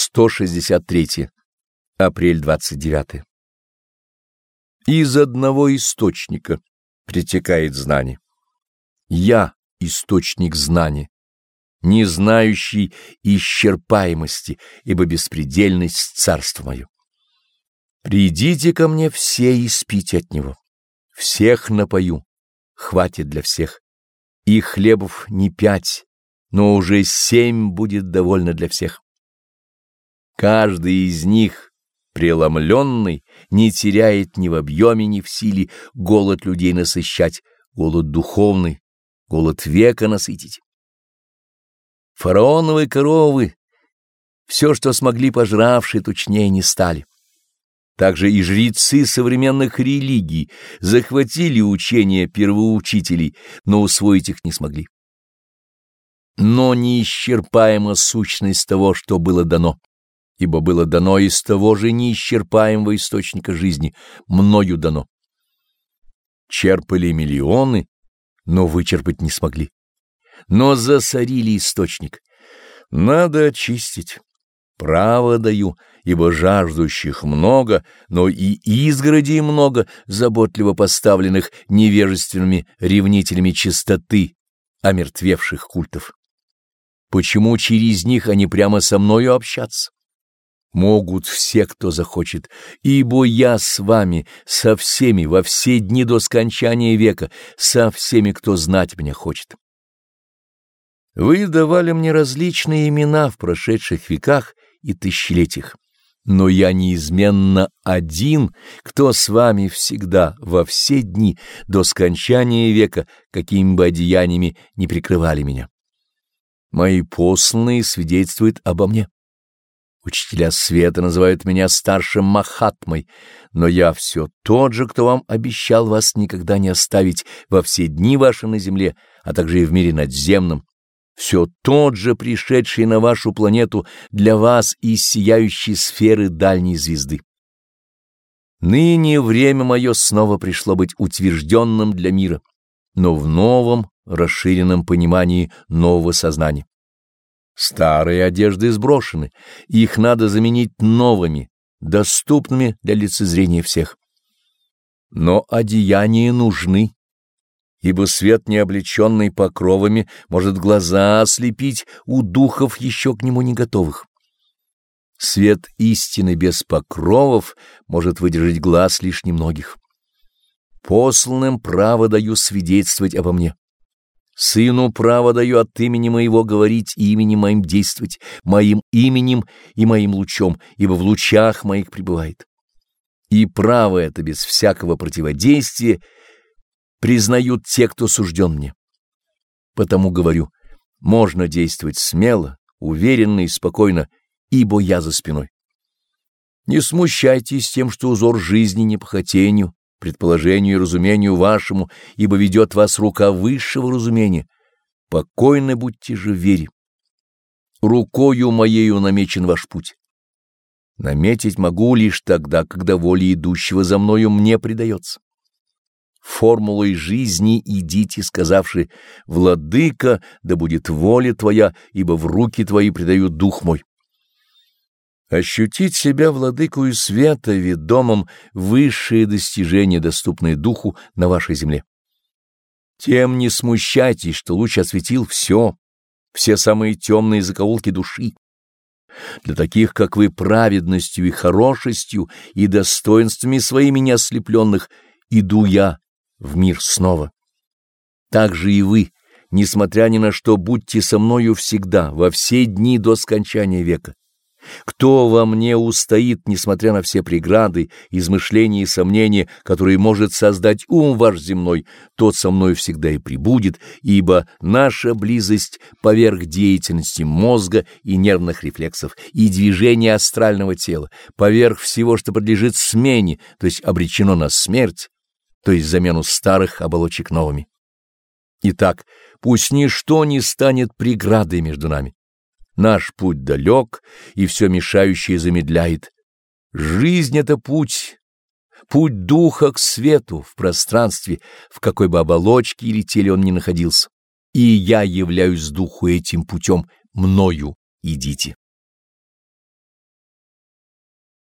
163. Апрель 29. Из одного источника притекает знание. Я — источник знания, не знающий исчерпаемости, ибо беспредельность царство мое. Придите ко мне все и спите от него. Всех напою, хватит для всех. И хлебов не пять, но уже семь будет довольно для всех. Каждый из них, преломленный, не теряет ни в объеме, ни в силе голод людей насыщать, голод духовный, голод века насытить. Фараоновы коровы, все, что смогли пожравшие, тучнее не стали. Также и жрецы современных религий захватили учения первоучителей, но усвоить их не смогли. Но неисчерпаема сущность того, что было дано ибо было дано из того же неисчерпаемого источника жизни, мною дано. Черпали миллионы, но вычерпать не смогли. Но засорили источник. Надо очистить. Право даю, ибо жаждущих много, но и изгородей много, заботливо поставленных невежественными ревнителями чистоты, омертвевших культов. Почему через них они прямо со мною общаться? Могут все, кто захочет, ибо я с вами, со всеми, во все дни до скончания века, со всеми, кто знать меня хочет. Вы давали мне различные имена в прошедших веках и тысячелетиях, но я неизменно один, кто с вами всегда, во все дни до скончания века, какими бы одеяниями не прикрывали меня. Мои посланные свидетельствуют обо мне. Учителя света называют меня старшим Махатмой, но я все тот же, кто вам обещал вас никогда не оставить во все дни ваши на земле, а также и в мире надземном, все тот же пришедший на вашу планету для вас из сияющей сферы дальней звезды. Ныне время мое снова пришло быть утвержденным для мира, но в новом, расширенном понимании нового сознания. Старые одежды сброшены, их надо заменить новыми, доступными для лицезрения всех. Но одеяния нужны, ибо свет, не облеченный покровами, может глаза ослепить у духов еще к нему не готовых. Свет истины без покровов может выдержать глаз лишь немногих. Посланным право даю свидетельствовать обо мне. Сыну право даю от имени моего говорить и именем моим действовать, моим именем и моим лучом, ибо в лучах моих пребывает. И право это без всякого противодействия признают те, кто сужден мне. Потому говорю, можно действовать смело, уверенно и спокойно, ибо я за спиной. Не смущайтесь тем, что узор жизни не по хотению, предположению и разумению вашему, ибо ведет вас рука высшего разумения. Покойны будьте же в вере. Рукою моею намечен ваш путь. Наметить могу лишь тогда, когда воля идущего за мною мне предается. Формулой жизни идите, сказавши «Владыка, да будет воля твоя, ибо в руки твои предаю дух мой». Ощутить себя владыкою света, ведомым высшие достижения, доступные духу на вашей земле. Тем не смущайтесь, что луч осветил все, все самые темные закоулки души. Для таких, как вы, праведностью и хорошестью и достоинствами своими неослепленных иду я в мир снова. Так же и вы, несмотря ни на что, будьте со мною всегда, во все дни до скончания века. Кто во мне устоит, несмотря на все преграды, измышления и сомнения, которые может создать ум ваш земной, тот со мной всегда и прибудет, ибо наша близость поверх деятельности мозга и нервных рефлексов и движения астрального тела, поверх всего, что подлежит смене, то есть обречено на смерть, то есть замену старых оболочек новыми. Итак, пусть ничто не станет преградой между нами. Наш путь далек, и все мешающее замедляет. Жизнь — это путь, путь духа к свету в пространстве, в какой бы оболочке или теле он ни находился. И я являюсь духу этим путем, мною идите.